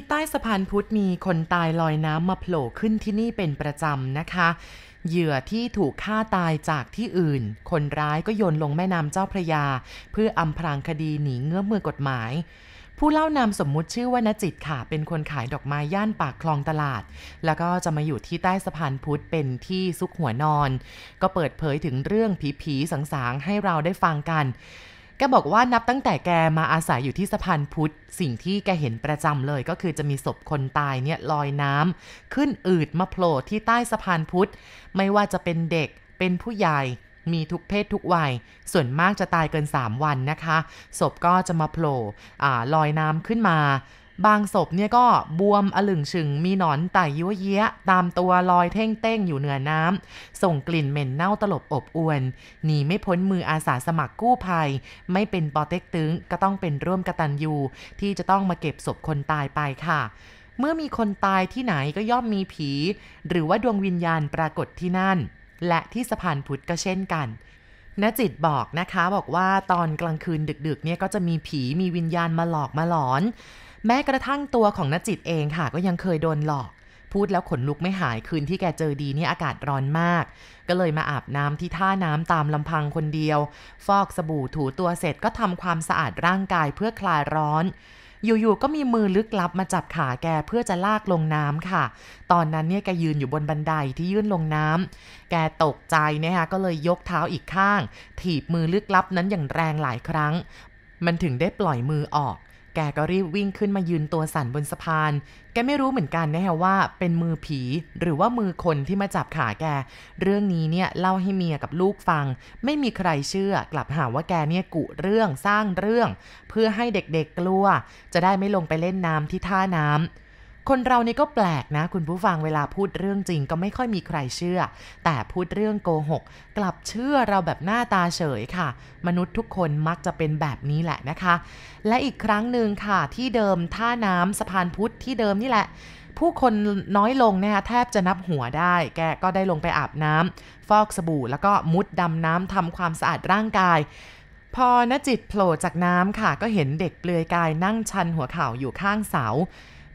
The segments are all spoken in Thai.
ที่ใต้สะพานพุทธมีคนตายลอยน้ำมาโผล่ขึ้นที่นี่เป็นประจำนะคะ เหยื่อที่ถูกฆ่าตายจากที่อื่น คนร้ายก็โยนลงแม่น้ำเจ้าพระยา เพื่ออำพรางคดีหนีเงื้อมือกฎหมายผู้เล่านามสมมุติชื่อว่านจิตค่ะ เป็นคนขายดอกไม้ย่านปากคลองตลาด แล้วก็จะมาอยู่ที่ใต้สะพานพุทธเป็นที่ซุกหัวนอน ก็เปิดเผยถึงเรื่องผีๆสังๆให้เราได้ฟังกัน แกบอกว่านับตั้งแต่แกมาอาศัยอยู่ที่สะพานพุทธ สิ่งที่แกเห็นประจำเลยก็คือจะมีศพคนตายเนี่ยลอยน้ำขึ้นอืดมาโผล่ที่ใต้สะพานพุทธ ไม่ว่าจะเป็นเด็กเป็นผู้ใหญ่มีทุกเพศทุกวัย ส่วนมากจะตายเกิน 3 วันนะคะ ศพก็จะมาโผล่ลอยน้ำขึ้นมา บางศพเนี่ยก็บวมอลึงชึงมีหนอนไต่ยั่วเยี้ย ตามตัวลอยเท่งเต้งอยู่เหนือน้ำ ส่งกลิ่นเหม็นเน่าตลบอบอวน หนีไม่พ้นมืออาสาสมัครกู้ภัย ไม่เป็นปอเต็กตึงก็ต้องเป็นร่วมกตันยูที่จะต้องมาเก็บศพคนตายไปค่ะเมื่อมีคนตายที่ไหนก็ย่อมมีผี หรือว่าดวงวิญญาณปรากฏที่นั่น และที่สะพานพุทธก็เช่นกันนจิตบอกนะคะบอกว่าตอนกลางคืนดึกๆเนี่ยก็จะมีผีมีวิญญาณมาหลอกมาหลอน แม้กระทั่งตัวของนจิตเองค่ะ ก็ยังเคยโดนหลอก พูดแล้วขนลุกไม่หายคืนที่แกเจอดีนี่อากาศร้อนมาก ก็เลยมาอาบน้ำที่ท่าน้ำตามลำพังคนเดียว ฟอกสบู่ถูตัวเสร็จก็ทำความสะอาดร่างกายเพื่อคลายร้อนอยู่ๆ ก็มีมือลึกลับมาจับขาแกเพื่อจะลากลงน้ำค่ะ ตอนนั้นเนี่ยแกยืนอยู่บนบันไดที่ยื่นลงน้ำแกตกใจนะคะก็เลยยกเท้าอีกข้าง ถีบมือลึกลับนั้นอย่างแรงหลายครั้ง มันถึงได้ปล่อยมือออก กก็รีบวิ่งขึ้นมายืนตัวสั่นบนสะพาน แกไม่รู้เหมือนกันนะฮะว่าเป็นมือผีหรือว่ามือคนที่มาจับขาแก เรื่องนี้เนี่ยเล่าให้เมียกับลูกฟัง ไม่มีใครเชื่อกลับหาว่าแกเนี่ยกุเรื่องสร้างเรื่อง เพื่อให้เด็กๆกลัว จะได้ไม่ลงไปเล่นน้ำที่ท่าน้ำ คนเรานี่ก็แปลกนะ คุณผู้ฟังเวลาพูดเรื่องจริงก็ไม่ค่อยมีใครเชื่อ แต่พูดเรื่องโกหก กลับเชื่อเราแบบหน้าตาเฉยค่ะ มนุษย์ทุกคนมักจะเป็นแบบนี้แหละนะคะ และอีกครั้งหนึ่งค่ะที่เดิมท่าน้ำสะพานพุทธที่เดิมนี่แหละผู้คนน้อยลงนะคะแทบจะนับหัวได้ แกก็ได้ลงไปอาบน้ำฟอกสบู่ แล้วก็มุดดำน้ำทำความสะอาดร่างกาย พอนจิตโผล่จากน้ำค่ะ ก็เห็นเด็กเปลือยกายนั่งชันหัวเข่าอยู่ข้างเสา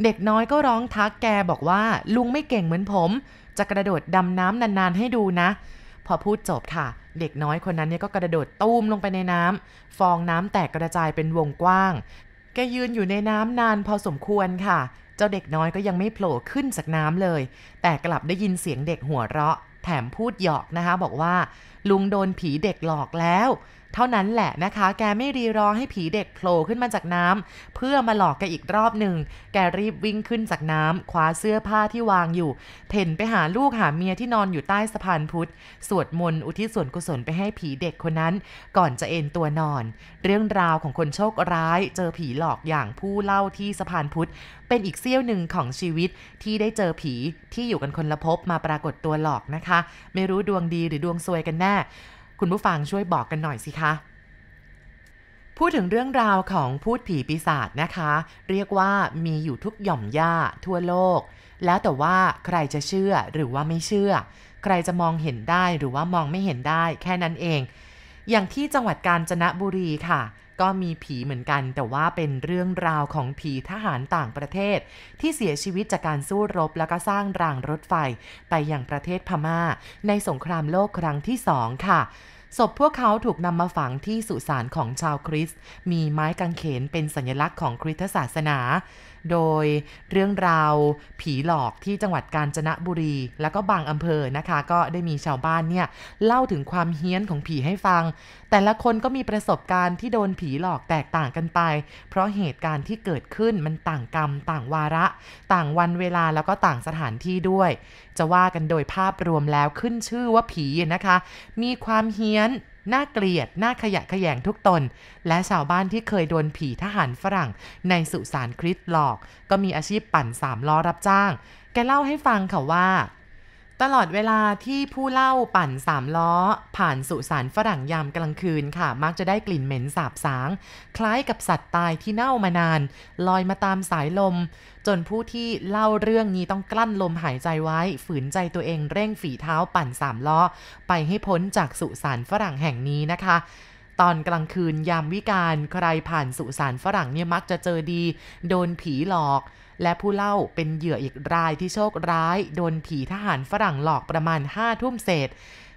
เด็กน้อยก็ร้องทักแกบอกว่าลุงไม่เก่งเหมือนผม จะกระโดดดำน้ำนานๆให้ดูนะ พอพูดจบค่ะ เด็กน้อยคนนั้นเนี่ยก็กระโดดตูมลงไปในน้ำฟองน้ำแตกกระจายเป็นวงกว้าง แกยืนอยู่ในน้ำนานพอสมควรค่ะ เจ้าเด็กน้อยก็ยังไม่โผล่ขึ้นจากน้ำเลย แต่กลับได้ยินเสียงเด็กหัวเราะ แถมพูดหยอกนะคะ บอกว่า ลุงโดนผีเด็กหลอกแล้ว เท่านั้นแหละนะคะ แกไม่รีรอให้ผีเด็กโผล่ขึ้นมาจากน้ำเพื่อมาหลอกแกอีกรอบหนึ่ง แกรีบวิ่งขึ้นจากน้ำคว้าเสื้อผ้าที่วางอยู่ เพ่นไปหาลูกหาเมียที่นอนอยู่ใต้สะพานพุทธ สวดมนต์อุทิศส่วนกุศลไปให้ผีเด็กคนนั้น ก่อนจะเอนตัวนอน เรื่องราวของคนโชคร้าย เจอผีหลอกอย่างผู้เล่าที่สะพานพุทธ เป็นอีกเสี้ยวหนึ่งของชีวิตที่ได้เจอผีที่อยู่กันคนละภพมาปรากฏตัวหลอกนะคะ ไม่รู้ดวงดีหรือดวงซวยกันแน่ คุณผู้ฟังช่วยบอกกันหน่อยสิคะ พูดถึงเรื่องราวของพูดผีปีศาจนะคะ เรียกว่ามีอยู่ทุกหย่อมหญ้าทั่วโลก แล้วแต่ว่าใครจะเชื่อหรือว่าไม่เชื่อ ใครจะมองเห็นได้หรือว่ามองไม่เห็นได้แค่นั้นเอง อย่างที่จังหวัดกาญจนบุรีค่ะ ก็มีผีเหมือนกัน แต่ว่าเป็นเรื่องราวของผีทหารต่างประเทศ ที่เสียชีวิตจากการสู้รบแล้วก็สร้างรางรถไฟ ไปยังประเทศพม่า ในสงครามโลกครั้งที่สองค่ะศพพวกเขาถูกนำมาฝังที่สุสานของชาวคริสต์มีไม้กางเขนเป็นสัญลักษณ์ของคริสตศาสนา โดยเรื่องราวผีหลอกที่จังหวัดกาญจนบุรี แล้วก็บางอำเภอนะคะ ก็ได้มีชาวบ้านเนี่ยเล่าถึงความเฮี้ยนของผีให้ฟัง แต่ละคนก็มีประสบการณ์ที่โดนผีหลอกแตกต่างกันไป เพราะเหตุการณ์ที่เกิดขึ้นมันต่างกรรม ต่างวาระ ต่างวันเวลาแล้วก็ต่างสถานที่ด้วย จะว่ากันโดยภาพรวมแล้วขึ้นชื่อว่าผีนะคะ มีความเฮี้ยน น่าเกลียดน่าขยะแขยงทุกตน และชาวบ้านที่เคยโดนผีทหารฝรั่ง ในสุสานคริสต์หลอก ก็มีอาชีพปั่นสามล้อรับจ้าง แกเล่าให้ฟังค่ะว่า ตลอดเวลาที่ผู้เล่าปั่นสามล้อ ผ่านสุสานฝรั่งยามกลางคืนค่ะ มักจะได้กลิ่นเหม็นสาบสาง คล้ายกับสัตว์ตายที่เน่ามานาน ลอยมาตามสายลม จนผู้ที่เล่าเรื่องนี้ต้องกลั้นลมหายใจไว้ ฝืนใจตัวเองเร่งฝีเท้าปั่นสามล้อ ไปให้พ้นจากสุสานฝรั่งแห่งนี้นะคะตอนกลางคืนยามวิการใครผ่านสุสานฝรั่งเนี่ยมักจะเจอดี โดนผีหลอก และผู้เล่าเป็นเหยื่ออีกรายที่โชคร้าย โดนผีทหารฝรั่งหลอกประมาณห้าทุ่มเศษ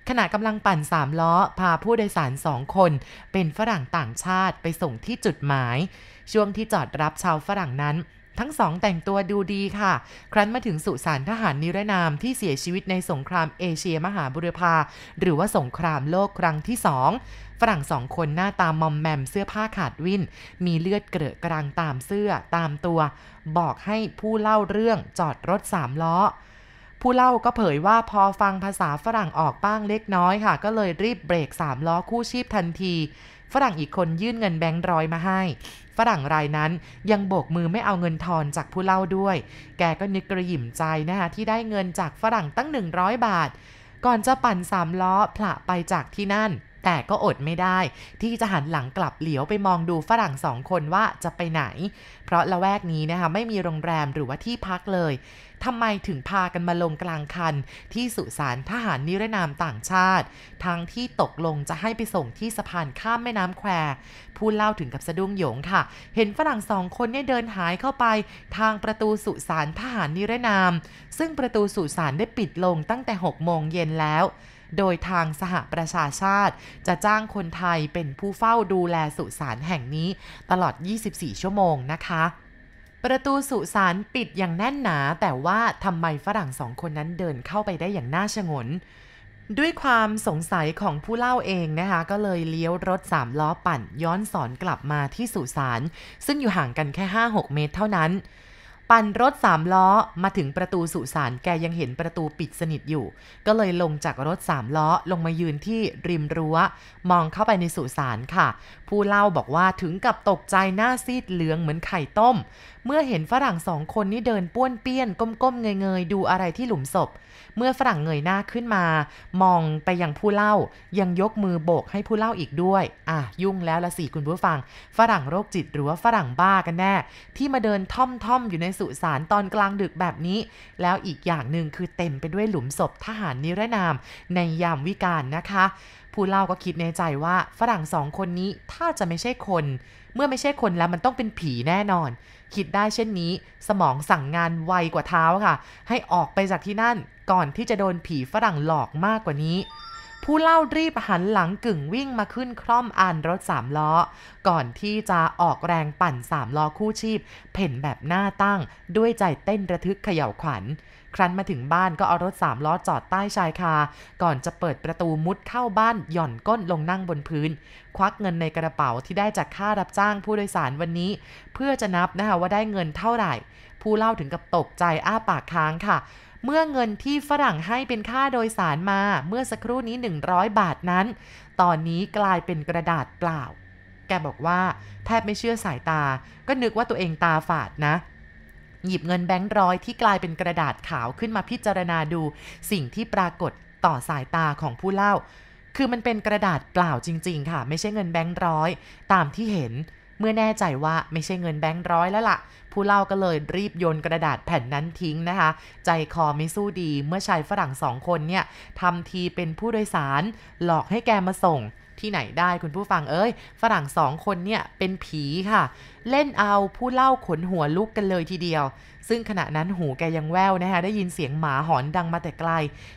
ขณะกำลังปั่นสามล้อ พาผู้โดยสารสองคน เป็นฝรั่งต่างชาติไปส่งที่จุดหมาย ช่วงที่จอดรับชาวฝรั่งนั้น ทั้งสองแต่งตัวดูดีค่ะ ครั้นมาถึงสุสานทหารนิรนามที่เสียชีวิตในสงครามเอเชียมหาบุรพาหรือว่าสงครามโลกครั้งที่สองฝรั่งสองคนหน้าตามอมแมมเสื้อผ้าขาดวิน มีเลือดเกลอะกลางตามเสื้อตามตัว บอกให้ผู้เล่าเรื่องจอดรถสามล้อ ผู้เล่าก็เผยว่าพอฟังภาษาฝรั่งออกบ้างเล็กน้อยค่ะ ก็เลยรีบเบรกสามล้อคู่ชีพทันที ฝรั่งอีกคนยื่นเงินแบงค์ร้อยมาให้ ฝรั่งรายนั้นยังโบกมือไม่เอาเงินทอนจากผู้เล่าด้วย แกก็นึกกระหยิ่มใจนะคะที่ได้เงินจากฝรั่งตั้ง 100 บาท ก่อนจะปั่นสามล้อผละไปจากที่นั่น แต่ก็อดไม่ได้ ที่จะหันหลังกลับเหลียวไปมองดูฝรั่งสองคนว่าจะไปไหน เพราะละแวกนี้นะคะไม่มีโรงแรมหรือว่าที่พักเลยทำไมถึงพากันมาลงกลางคัน ที่สุสานทหารนิรนามต่างชาติ ทั้งที่ตกลงจะให้ไปส่งที่สะพานข้ามแม่น้ำแควผู้เล่าถึงกับสะดุ้งโยงค่ะ เห็นฝรั่งสองคนเนี่ยเดินหายเข้าไป ทางประตูสุสานทหารนิรนาม ซึ่งประตูสุสานได้ปิดลงตั้งแต่ 6 โมงเย็นแล้ว โดยทางสหประชาชาติ จะจ้างคนไทยเป็นผู้เฝ้าดูแลสุสานแห่งนี้ตลอด 24 ชั่วโมงนะคะประตูสุสานปิดอย่างแน่นหนา แต่ว่าทำไมฝรั่งสองคนนั้นเดินเข้าไปได้อย่างน่าชงน ด้วยความสงสัยของผู้เล่าเองนะคะ ก็เลยเลี้ยวรถสามล้อปั่นย้อนสอนกลับมาที่สุสานซึ่งอยู่ห่างกันแค่ 5-6 เมตรเท่านั้น ปั่นรถสามล้อมาถึงประตูสุสานแกยังเห็นประตูปิดสนิทอยู่ ก็เลยลงจากรถสามล้อลงมายืนที่ริมรัว้ว มองเข้าไปในสุสานค่ะ ผู้เล่าบอกว่าถึงกับตกใจหน้าซีดเหลืองเหมือนไข่ต้ม เมื่อเห็นฝรั่งสองคนนี้เดินป้วนเปี้ยน ก้มๆเงยๆดูอะไรที่หลุมศพ เมื่อฝรั่งเงยหน้าขึ้นมา มองไปยังผู้เล่ายังยกมือโบกให้ผู้เล่าอีกด้วย อะยุ่งแล้วละสิคุณผู้ฟัง ฝรั่งโรคจิตหรือว่าฝรั่งบ้ากันแน่ ที่มาเดินท่อมท่ออยู่ในสุสานตอนกลางดึกแบบนี้ แล้วอีกอย่างหนึ่งคือเต็มไปด้วยหลุมศพทหารนิรนาม ในยามวิกาลนะคะ ผู้เล่าก็คิดในใจว่าฝรั่งสองคนนี้ถ้าจะไม่ใช่คน เมื่อไม่ใช่คนแล้วมันต้องเป็นผีแน่นอน คิดได้เช่นนี้ สมองสั่งงานไวกว่าเท้าค่ะ ให้ออกไปจากที่นั่นก่อนที่จะโดนผีฝรั่งหลอกมากกว่านี้ ผู้เล่ารีบหันหลังกึ่งวิ่งมาขึ้นคร่อมอานรถสามล้อ ก่อนที่จะออกแรงปั่นสามล้อคู่ชีพ เพ่นแบบหน้าตั้ง ด้วยใจเต้นระทึกเขย่าวขวัญ ครั้นมาถึงบ้านก็เอารถสามล้อจอดใต้ชายคา ก่อนจะเปิดประตูมุดเข้าบ้านหย่อนก้นลงนั่งบนพื้น ควักเงินในกระเป๋าที่ได้จากค่ารับจ้างผู้โดยสารวันนี้ เพื่อจะนับนะคะว่าได้เงินเท่าไหร่ ผู้เล่าถึงกับตกใจอ้าปากค้างค่ะ เมื่อเงินที่ฝรั่งให้เป็นค่าโดยสารมาเมื่อสักครู่นี้ 100 บาทนั้น ตอนนี้กลายเป็นกระดาษเปล่า แกบอกว่าแทบไม่เชื่อสายตา ก็นึกว่าตัวเองตาฝาดนะ หยิบเงินแบงค์ร้อยที่กลายเป็นกระดาษขาวขึ้นมาพิจารณาดู สิ่งที่ปรากฏต่อสายตาของผู้เล่า คือมันเป็นกระดาษเปล่าจริง ๆ ค่ะ ไม่ใช่เงินแบงค์ร้อย ตามที่เห็น เมื่อแน่ใจว่าไม่ใช่เงินแบงค์ร้อยแล้วละ่ะ ผู้เล่าก็เลยรีบโยนกระดาษแผ่นนั้นทิ้งนะคะ ใจคอไม่สู้ดีเมื่อชายฝรั่งสองคนเนี่ยทำทีเป็นผู้โดยสาร หลอกให้แกมาส่งที่ไหนได้คุณผู้ฟังเอ้ย ฝรั่งสองคนเนี่ยเป็นผีค่ะ เล่นเอาผู้เล่าขนหัวลุกกันเลยทีเดียว ซึ่งขณะนั้นหูแกยังแววนะคะได้ยินเสียงหมาหอนดังมาแต่ไกล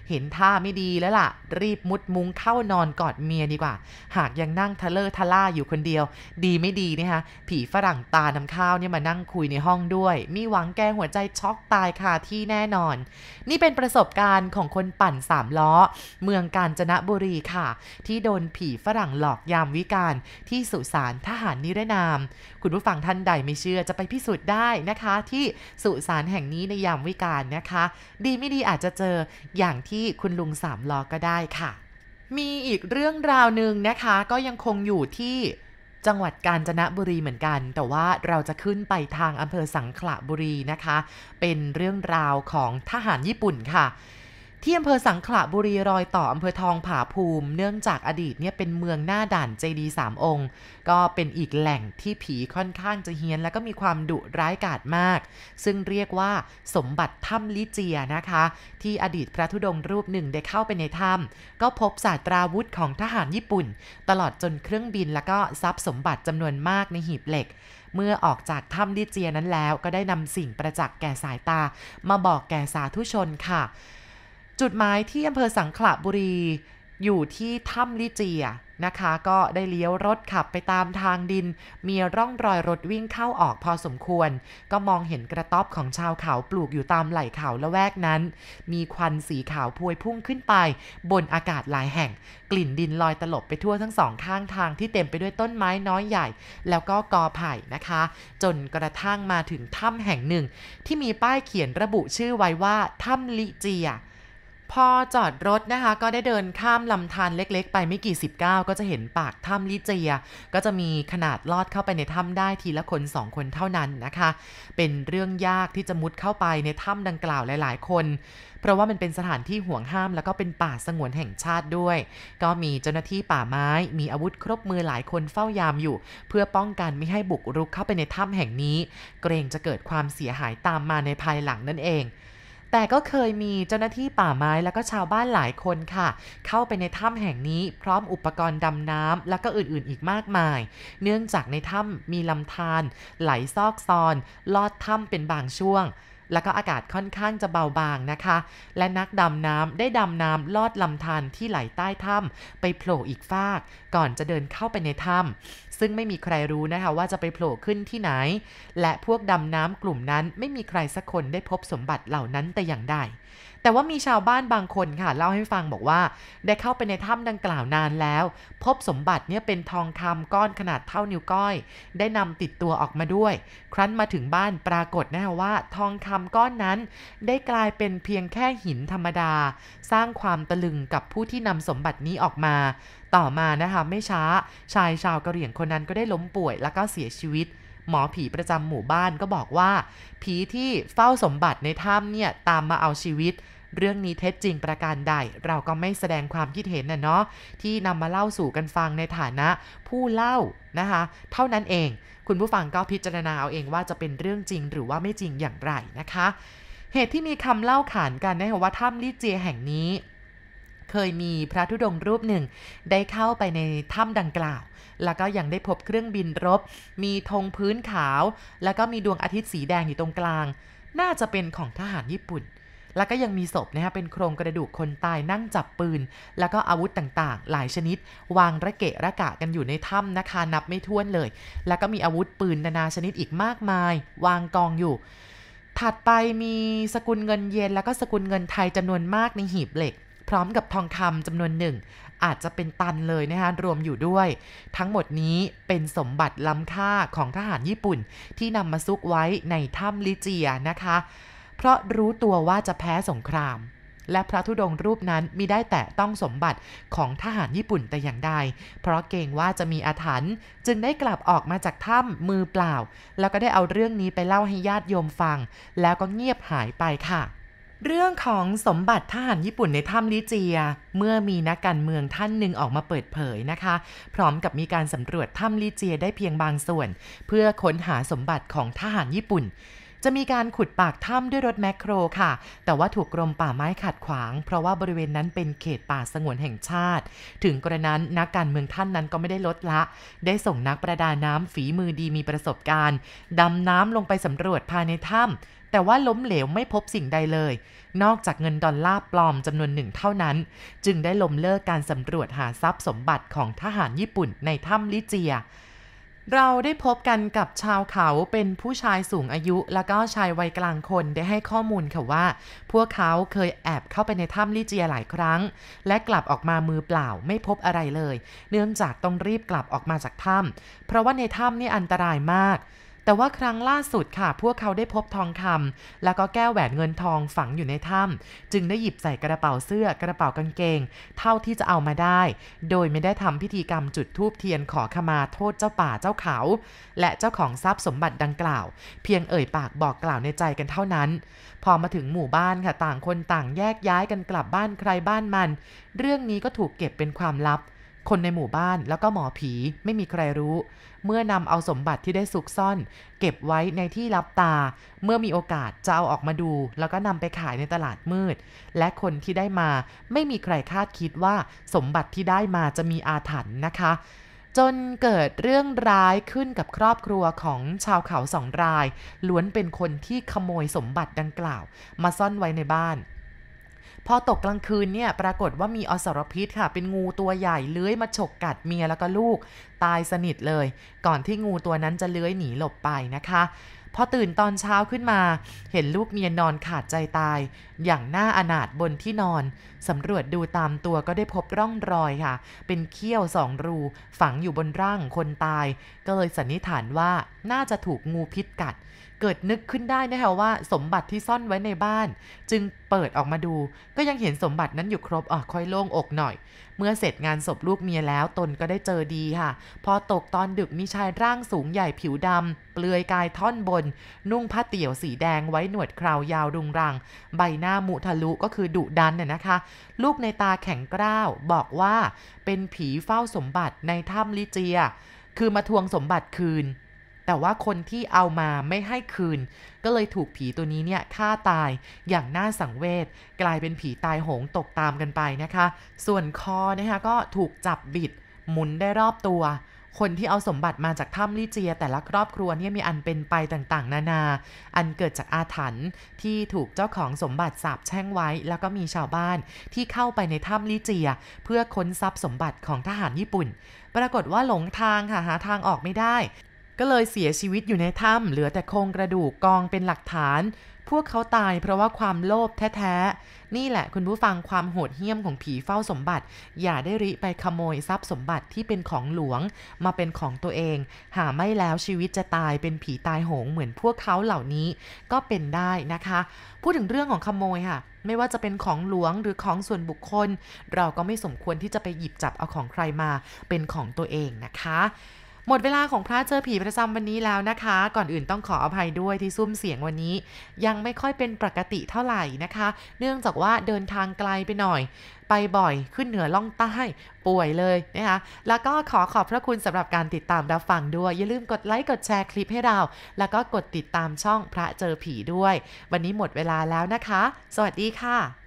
เห็นท่าไม่ดีแล้วล่ะ รีบมุดมุ้งเข้านอนกอดเมียดีกว่า หากยังนั่งทะเลอทะล่าอยู่คนเดียว ดีไม่ดีนะคะผีฝรั่งตาน้ำข้าวเนี่ยมานั่งคุยในห้องด้วย มีหวังแกหัวใจช็อกตายคาที่แน่นอน นี่เป็นประสบการณ์ของคนปั่นสามล้อ เมืองกาญจนบุรีค่ะ ที่โดนผีฝรั่งหลอกยามวิกาลที่สุสานทหารนิรนาม คุณผู้ฟังท่านใดไม่เชื่อจะไปพิสูจน์ได้นะคะ ที่สุสารแห่งนี้ในยามวิกาลนะคะ ดีไม่ดีอาจจะเจออย่างที่คุณลุงสามล้อก็ได้ค่ะ มีอีกเรื่องราวหนึ่งนะคะ ก็ยังคงอยู่ที่จังหวัดกาญจนบุรีเหมือนกัน แต่ว่าเราจะขึ้นไปทางอำเภอสังขละบุรีนะคะ เป็นเรื่องราวของทหารญี่ปุ่นค่ะ ที่อำเภอสังขละบุรีรอยต่ออำเภอทองผาภูมิ เนื่องจากอดีตเนี่ยเป็นเมืองหน้าด่านเจดีสามองค์ ก็เป็นอีกแหล่งที่ผีค่อนข้างจะเฮี้ยน และก็มีความดุร้ายกาจมาก ซึ่งเรียกว่าสมบัติถ้ำลิเจียนะคะ ที่อดีตพระธุดงรูปหนึ่งได้เข้าไปในถ้ำก็พบศาสตราวุธของทหารญี่ปุ่น ตลอดจนเครื่องบินและก็ทรัพย์สมบัติจำนวนมากในหีบเหล็กเมื่อออกจากถ้ำลิเจียนั้นแล้ว ก็ได้นำสิ่งประจักษ์แก่สายตา มาบอกแก่สาธุชนค่ะ จุดหมายที่อำเภอสังขละบุรี อยู่ที่ถ้ำลิเจียนะคะ ก็ได้เลี้ยวรถขับไปตามทางดิน มีร่องรอยรถวิ่งเข้าออกพอสมควร ก็มองเห็นกระต๊อบของชาวเขาปลูกอยู่ตามไหล่เขาละแวกนั้น มีควันสีขาวพวยพุ่งขึ้นไป บนอากาศหลายแห่ง กลิ่นดินลอยตลบไปทั่วทั้งสองข้างทางที่เต็มไปด้วยต้นไม้น้อยใหญ่ แล้วก็กอไผ่นะคะ จนกระทั่งมาถึงถ้ำแห่งหนึ่ง ที่มีป้ายเขียนระบุชื่อไว้ว่าถ้ำลิเจีย พอจอดรถนะคะ ก็ได้เดินข้ามลำธารเล็ก ๆ ไปไม่กี่สิบก้าวก็จะเห็นปากถ้ำลิเจีย ก็จะมีขนาดลอดเข้าไปในถ้ำได้ทีละคนสองคนเท่านั้นนะคะ เป็นเรื่องยากที่จะมุดเข้าไปในถ้ำดังกล่าวหลาย ๆ คน เพราะว่ามันเป็นสถานที่ห่วงห้ามแล้วก็เป็นป่าสงวนแห่งชาติด้วย ก็มีเจ้าหน้าที่ป่าไม้ มีอาวุธครบมือหลายคนเฝ้ายามอยู่ เพื่อป้องกันไม่ให้บุกรุกเข้าไปในถ้ำแห่งนี้ เกรงจะเกิดความเสียหายตามมาในภายหลังนั่นเอง แต่ก็เคยมีเจ้าหน้าที่ป่าไม้แล้วก็ชาวบ้านหลายคนค่ะ เข้าไปในถ้ำแห่งนี้พร้อมอุปกรณ์ดำน้ำแล้วก็อื่นๆ อีกมากมาย เนื่องจากในถ้ำมีลำธารไหลซอกซอน ลอดถ้ำเป็นบางช่วง แล้วก็อากาศค่อนข้างจะเบาบางนะคะ และนักดำน้ำได้ดำน้ำลอดลำธารที่ไหลใต้ถ้ำไปโผล่อีกฟาก ก่อนจะเดินเข้าไปในถ้ำซึ่งไม่มีใครรู้นะคะว่าจะไปโผล่ขึ้นที่ไหน และพวกดำน้ำกลุ่มนั้นไม่มีใครสักคนได้พบสมบัติเหล่านั้นแต่อย่างใด แต่ว่ามีชาวบ้านบางคนค่ะ เล่าให้ฟังบอกว่า ได้เข้าไปในถ้ำดังกล่าวนานแล้ว พบสมบัติเนี่ยเป็นทองคำก้อนขนาดเท่านิ้วก้อย ได้นำติดตัวออกมาด้วย ครั้นมาถึงบ้านปรากฏนะว่า ทองคำก้อนนั้น ได้กลายเป็นเพียงแค่หินธรรมดา สร้างความตะลึงกับผู้ที่นำสมบัตินี้ออกมาต่อมานะคะไม่ช้าชายชาวกะเหรี่ยงคนนั้นก็ได้ล้มป่วยแล้วก็เสียชีวิต หมอผีประจำหมู่บ้านก็บอกว่า ผีที่เฝ้าสมบัติในถ้ำเนี่ยตามมาเอาชีวิต เรื่องนี้เท็จจริงประการใด เราก็ไม่แสดงความคิดเห็นนะเนาะที่นำมาเล่าสู่กันฟังในฐานะผู้เล่านะคะ เท่านั้นเอง คุณผู้ฟังก็พิจารณาเอาเองว่าจะเป็นเรื่องจริงหรือว่าไม่จริงอย่างไรนะคะ เหตุที่มีคำเล่าขานกันนะคะว่าถ้ำลิเจียแห่งนี้ เคยมีพระธุดงค์รูปหนึ่ง ได้เข้าไปในถ้ำดังกล่าว แล้วก็ยังได้พบเครื่องบินรบ มีธงพื้นขาว แล้วก็มีดวงอาทิตย์สีแดงอยู่ตรงกลาง น่าจะเป็นของทหารญี่ปุ่น แล้วก็ยังมีศพนะคะเป็นโครงกระดูกคนตายนั่งจับปืน แล้วก็อาวุธต่างๆ หลายชนิด วางระเกะระกะกันอยู่ในถ้ำนะคะนับไม่ถ้วนเลย แล้วก็มีอาวุธปืนนานาชนิดอีกมากมาย วางกองอยู่ถัดไปมีสกุลเงินเยนแล้วก็สกุลเงินไทยจำนวนมากในหีบเหล็ก พร้อมกับทองคำจำนวนหนึ่ง อาจจะเป็นตันเลยนะคะรวมอยู่ด้วย ทั้งหมดนี้เป็นสมบัติล้ำค่าของทหารญี่ปุ่น ที่นำมาซุกไว้ในถ้ำลิเจียนะคะ เพราะรู้ตัวว่าจะแพ้สงคราม และพระธุดงค์รูปนั้นมิได้แตะต้องสมบัติของทหารญี่ปุ่นแต่อย่างใด เพราะเกรงว่าจะมีอาถรรพ์จึงได้กลับออกมาจากถ้ำมือเปล่า แล้วก็ได้เอาเรื่องนี้ไปเล่าให้ญาติโยมฟัง แล้วก็เงียบหายไปค่ะ เรื่องของสมบัติทหารญี่ปุ่นในถ้ำลิเจีย เมื่อมีนักการเมืองท่านหนึ่งออกมาเปิดเผยนะคะ พร้อมกับมีการสำรวจถ้ำลิเจียได้เพียงบางส่วน เพื่อค้นหาสมบัติของทหารญี่ปุ่น จะมีการขุดปากถ้ำด้วยรถแมคโครค่ะ แต่ว่าถูกกรมป่าไม้ขัดขวาง เพราะว่าบริเวณนั้นเป็นเขตป่าสงวนแห่งชาติ ถึงกระนั้นนักการเมืองท่านนั้นก็ไม่ได้ลดละ ได้ส่งนักประดาน้ำฝีมือดีมีประสบการณ์ดำน้ำลงไปสำรวจภายในถ้ำแต่ว่าล้มเหลวไม่พบสิ่งใดเลย นอกจากเงินดอลลาร์ปลอมจำนวนหนึ่งเท่านั้น จึงได้ล้มเลิกการสำรวจหาทรัพย์สมบัติของทหารญี่ปุ่นในถ้ำลิเจีย เราได้พบกันกับชาวเขาเป็นผู้ชายสูงอายุ แล้วก็ชายวัยกลางคนได้ให้ข้อมูลค่ะว่า พวกเขาเคยแอบเข้าไปในถ้ำลิเจียหลายครั้ง และกลับออกมามือเปล่าไม่พบอะไรเลย เนื่องจากต้องรีบกลับออกมาจากถ้ำเพราะว่าในถ้ำนี่อันตรายมาก แต่ว่าครั้งล่าสุดค่ะ พวกเขาได้พบทองคำแล้วก็แก้วแหวนเงินทองฝังอยู่ในถ้ำจึงได้หยิบใส่กระเป๋าเสื้อกระเป๋ากางเกง เท่าที่จะเอามาได้ โดยไม่ได้ทำพิธีกรรมจุดธูปเทียนขอขมาโทษเจ้าป่าเจ้าเขา และเจ้าของทรัพย์สมบัติดังกล่าว เพียงเอ่ยปากบอกกล่าวในใจกันเท่านั้น พอมาถึงหมู่บ้านค่ะต่างคนต่างแยกย้ายกันกลับบ้านใครบ้านมัน เรื่องนี้ก็ถูกเก็บเป็นความลับ คนในหมู่บ้านแล้วก็หมอผีไม่มีใครรู้ เมื่อนำเอาสมบัติที่ได้ซุกซ่อน เก็บไว้ในที่ลับตา เมื่อมีโอกาสจะเอาออกมาดู แล้วก็นำไปขายในตลาดมืด และคนที่ได้มาไม่มีใครคาดคิดว่าสมบัติที่ได้มาจะมีอาถรรพ์นะคะ จนเกิดเรื่องร้ายขึ้นกับครอบครัวของชาวเขาสองราย ล้วนเป็นคนที่ขโมยสมบัติดังกล่าว มาซ่อนไว้ในบ้าน พอตกกลางคืนเนี่ยปรากฏว่ามีอสรพิษค่ะ เป็นงูตัวใหญ่เลื้อยมาฉกกัดเมียแล้วก็ลูก ตายสนิทเลย ก่อนที่งูตัวนั้นจะเลื้อยหนีหลบไปนะคะพอตื่นตอนเช้าขึ้นมา เห็นลูกเมียนอนขาดใจตาย อย่างน่าอนาถบนที่นอน สำรวจดูตามตัวก็ได้พบร่องรอยค่ะ เป็นเขี้ยวสองรู ฝังอยู่บนร่างคนตาย ก็เลยสันนิษฐานว่าน่าจะถูกงูพิษกัด เกิดนึกขึ้นได้นะคะว่าสมบัติที่ซ่อนไว้ในบ้าน จึงเปิดออกมาดู ก็ยังเห็นสมบัตินั้นอยู่ครบอะค่อยโล่งอกหน่อย เมื่อเสร็จงานศพลูกเมียแล้วตนก็ได้เจอดีค่ะ พอตกตอนดึกมีชายร่างสูงใหญ่ผิวดำเปลือยกายท่อนบน นุ่งผ้าเตี่ยวสีแดงไว้หนวดคราวยาวรุงรัง ใบหน้ามุทะลุก็คือดุดันเนี่ยนะคะ ลูกในตาแข็งกร้าวบอกว่าเป็นผีเฝ้าสมบัติในถ้ำลิเจีย คือมาทวงสมบัติคืน แต่ว่าคนที่เอามาไม่ให้คืน ก็เลยถูกผีตัวนี้เนี่ยฆ่าตายอย่างน่าสังเวชกลายเป็นผีตายโหงตกตามกันไปนะคะ ส่วนคอนะคะก็ถูกจับบิดหมุนได้รอบตัวคนที่เอาสมบัติมาจากถ้ำลิเจีย แต่ละครอบครัวเนี่ยมีอันเป็นไปต่างๆ นานา อันเกิดจากอาถรรพ์ที่ถูกเจ้าของสมบัติสาบแช่งไว้ แล้วก็มีชาวบ้านที่เข้าไปในถ้ำลิเจีย เพื่อค้นทรัพย์สมบัติของทหารญี่ปุ่น ปรากฏว่าหลงทางค่ะหาทางออกไม่ได้ ก็เลยเสียชีวิตอยู่ในถ้ำเหลือแต่โครงกระดูกกองเป็นหลักฐาน พวกเขาตายเพราะว่าความโลภแท้ๆ นี่แหละคุณผู้ฟังความโหดเหี้ยมของผีเฝ้าสมบัติ อย่าได้ริไปขโมยทรัพย์สมบัติที่เป็นของหลวง มาเป็นของตัวเอง หาไม่แล้วชีวิตจะตายเป็นผีตายโหงเหมือนพวกเขาเหล่านี้ก็เป็นได้นะคะ พูดถึงเรื่องของขโมยค่ะไม่ว่าจะเป็นของหลวงหรือของส่วนบุคคล เราก็ไม่สมควรที่จะไปหยิบจับเอาของใครมาเป็นของตัวเองนะคะ หมดเวลาของพระเจอผีประจำวันนี้แล้วนะคะ ก่อนอื่นต้องขออภัยด้วยที่ซุ้มเสียงวันนี้ ยังไม่ค่อยเป็นปกติเท่าไหร่นะคะ เนื่องจากว่าเดินทางไกลไปหน่อย ไปบ่อยขึ้นเหนือล่องใต้ป่วยเลยนะคะ แล้วก็ขอขอบพระคุณสำหรับการติดตามรับฟังด้วย อย่าลืมกดไลค์กดแชร์คลิปให้เรา แล้วก็กดติดตามช่องพระเจอผีด้วย วันนี้หมดเวลาแล้วนะคะ สวัสดีค่ะ